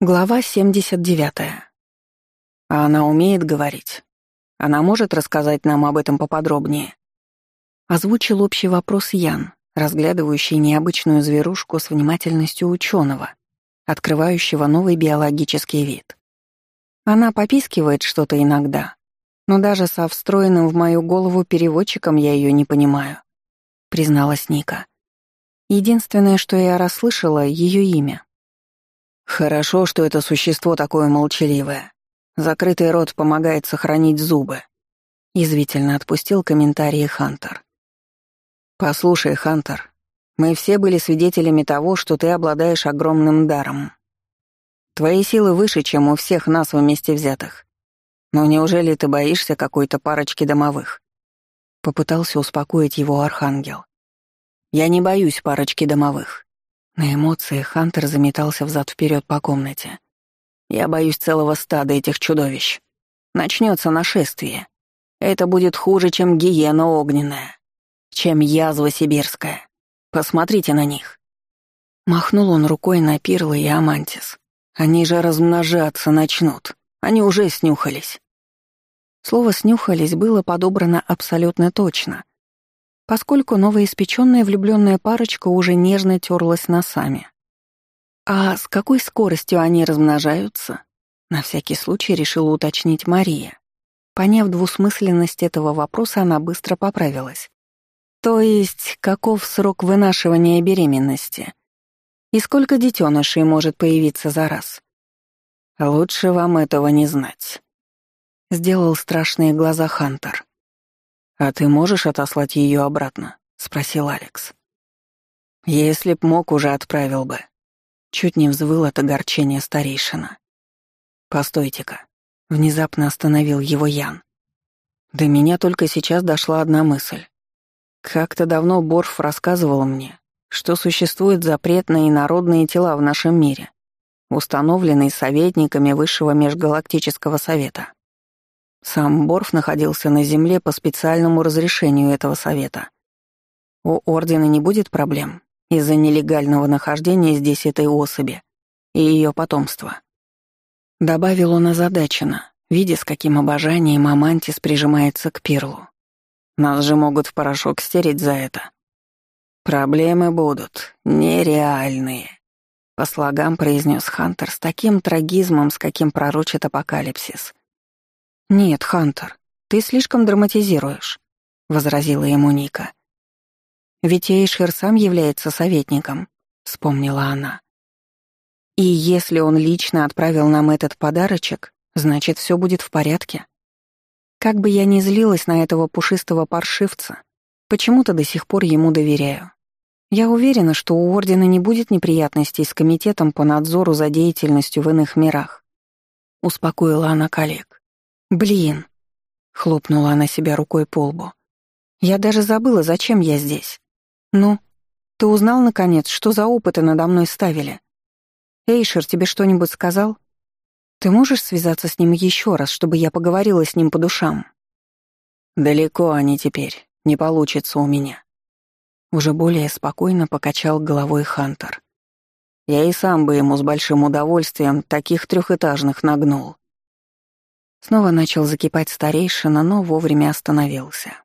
Глава 79. А она умеет говорить? Она может рассказать нам об этом поподробнее? Озвучил общий вопрос Ян, разглядывающий необычную зверушку с внимательностью ученого, открывающего новый биологический вид. Она попискивает что-то иногда, но даже со встроенным в мою голову переводчиком я ее не понимаю, призналась Ника. Единственное, что я расслышала, ее имя. Хорошо, что это существо такое молчаливое. Закрытый рот помогает сохранить зубы. Язвительно отпустил комментарии Хантер. Послушай, Хантер, мы все были свидетелями того, что ты обладаешь огромным даром. Твои силы выше, чем у всех нас вместе взятых. Но неужели ты боишься какой-то парочки домовых? Попытался успокоить его архангел. Я не боюсь парочки домовых. На эмоции Хантер заметался взад вперед по комнате. «Я боюсь целого стада этих чудовищ. Начнется нашествие. Это будет хуже, чем гиена огненная, чем язва сибирская. Посмотрите на них». Махнул он рукой на Пирлы и Амантис. «Они же размножаться начнут. Они уже снюхались». Слово «снюхались» было подобрано абсолютно точно — поскольку новоиспеченная влюбленная парочка уже нежно терлась носами. «А с какой скоростью они размножаются?» На всякий случай решила уточнить Мария. Поняв двусмысленность этого вопроса, она быстро поправилась. «То есть, каков срок вынашивания беременности? И сколько детенышей может появиться за раз?» «Лучше вам этого не знать», — сделал страшные глаза Хантер. «А ты можешь отослать ее обратно?» — спросил Алекс. «Если б мог, уже отправил бы». Чуть не взвыл от огорчения старейшина. «Постойте-ка». Внезапно остановил его Ян. До меня только сейчас дошла одна мысль. Как-то давно Борф рассказывал мне, что существуют запретные народные тела в нашем мире, установленные советниками Высшего межгалактического совета. Сам Борф находился на Земле по специальному разрешению этого совета. У Ордена не будет проблем из-за нелегального нахождения здесь этой особи и ее потомства. Добавил он озадаченно, видя, с каким обожанием Амантис прижимается к Пирлу. Нас же могут в порошок стереть за это. Проблемы будут нереальные. По слогам произнес Хантер с таким трагизмом, с каким пророчит апокалипсис — «Нет, Хантер, ты слишком драматизируешь», — возразила ему Ника. «Ведь Эйшер сам является советником», — вспомнила она. «И если он лично отправил нам этот подарочек, значит, все будет в порядке. Как бы я ни злилась на этого пушистого паршивца, почему-то до сих пор ему доверяю. Я уверена, что у Ордена не будет неприятностей с Комитетом по надзору за деятельностью в иных мирах», — успокоила она коллег. «Блин!» — хлопнула она себя рукой по лбу. «Я даже забыла, зачем я здесь. Ну, ты узнал, наконец, что за опыты надо мной ставили? Эйшер тебе что-нибудь сказал? Ты можешь связаться с ним еще раз, чтобы я поговорила с ним по душам?» «Далеко они теперь. Не получится у меня». Уже более спокойно покачал головой Хантер. Я и сам бы ему с большим удовольствием таких трехэтажных нагнул. Снова начал закипать старейшина, но вовремя остановился.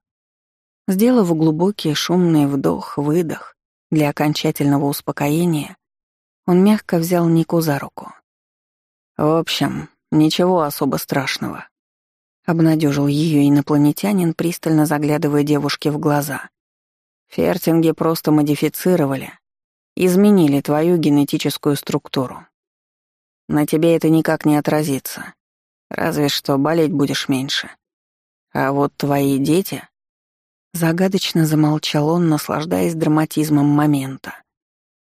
Сделав глубокий шумный вдох-выдох для окончательного успокоения, он мягко взял Нику за руку. «В общем, ничего особо страшного», — обнадежил ее инопланетянин, пристально заглядывая девушке в глаза. «Фертинги просто модифицировали, изменили твою генетическую структуру. На тебе это никак не отразится. Разве что болеть будешь меньше. А вот твои дети...» Загадочно замолчал он, наслаждаясь драматизмом момента.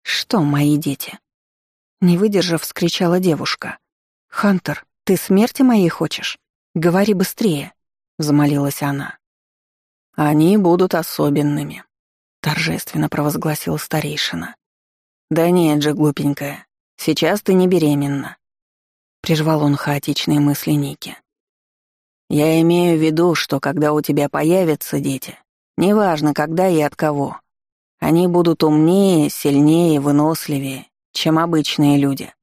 «Что мои дети?» Не выдержав, вскричала девушка. «Хантер, ты смерти моей хочешь? Говори быстрее!» — взмолилась она. «Они будут особенными», — торжественно провозгласил старейшина. «Да нет же, глупенькая, сейчас ты не беременна. Прервал он хаотичные мысли Ники. «Я имею в виду, что когда у тебя появятся дети, неважно когда и от кого, они будут умнее, сильнее, выносливее, чем обычные люди.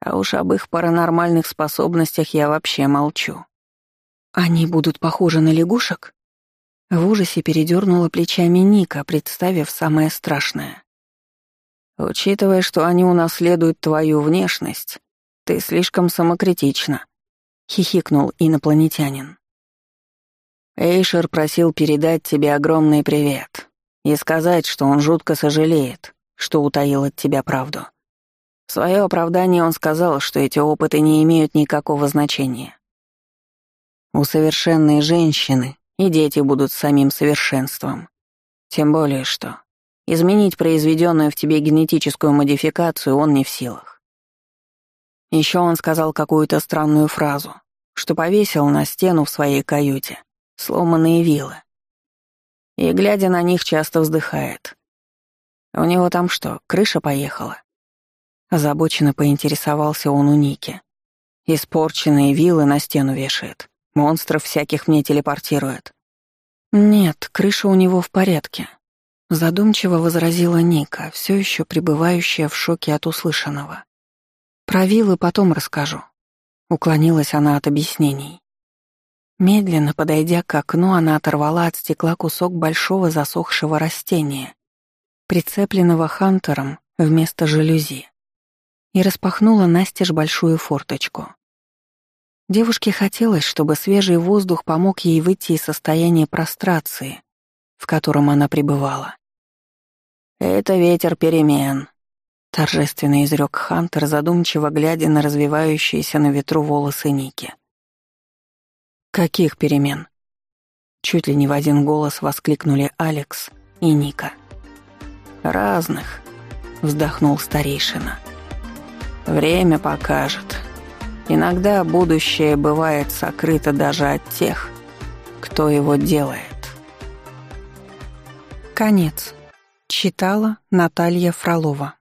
А уж об их паранормальных способностях я вообще молчу. Они будут похожи на лягушек? В ужасе передернула плечами Ника, представив самое страшное. Учитывая, что они унаследуют твою внешность, ты слишком самокритична, хихикнул инопланетянин. Эйшер просил передать тебе огромный привет и сказать, что он жутко сожалеет, что утаил от тебя правду. В свое оправдание он сказал, что эти опыты не имеют никакого значения. У совершенной женщины и дети будут самим совершенством. Тем более что изменить произведенную в тебе генетическую модификацию он не в силах. Еще он сказал какую-то странную фразу, что повесил на стену в своей каюте сломанные вилы. И, глядя на них, часто вздыхает. У него там что, крыша поехала? Озабоченно поинтересовался он у Ники. Испорченные вилы на стену вешает. Монстров всяких мне телепортирует. Нет, крыша у него в порядке. Задумчиво возразила Ника, все еще пребывающая в шоке от услышанного. Про вилы потом расскажу. Уклонилась она от объяснений. Медленно подойдя к окну, она оторвала от стекла кусок большого засохшего растения, прицепленного хантером вместо жалюзи и распахнула настежь большую форточку. Девушке хотелось, чтобы свежий воздух помог ей выйти из состояния прострации, в котором она пребывала. «Это ветер перемен», — торжественно изрек Хантер, задумчиво глядя на развивающиеся на ветру волосы Ники. «Каких перемен?» Чуть ли не в один голос воскликнули Алекс и Ника. «Разных», — вздохнул старейшина. Время покажет. Иногда будущее бывает сокрыто даже от тех, кто его делает. Конец. Читала Наталья Фролова.